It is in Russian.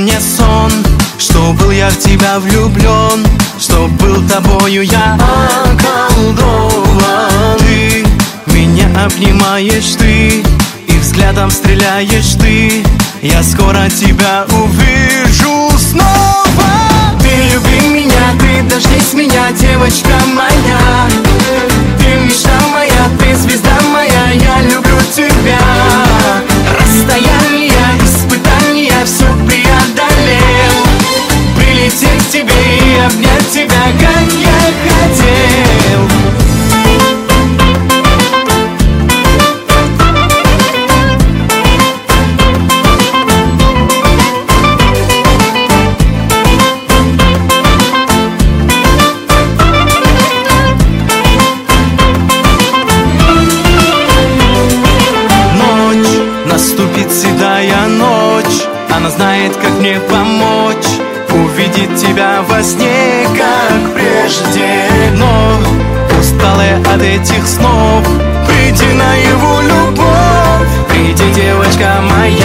мне сон Что был я в тебя влюблен Что был тобою я околдован. Ты меня обнимаешь ты И взглядом стреляешь ты. Я скоро тебя увижу снова. Ты люби меня, ты дождись меня, девочка моя знает, как мне помочь Увидеть тебя во сне, как прежде. Но усталая от этих снов Приди на его любовь. Приди, девочка моя,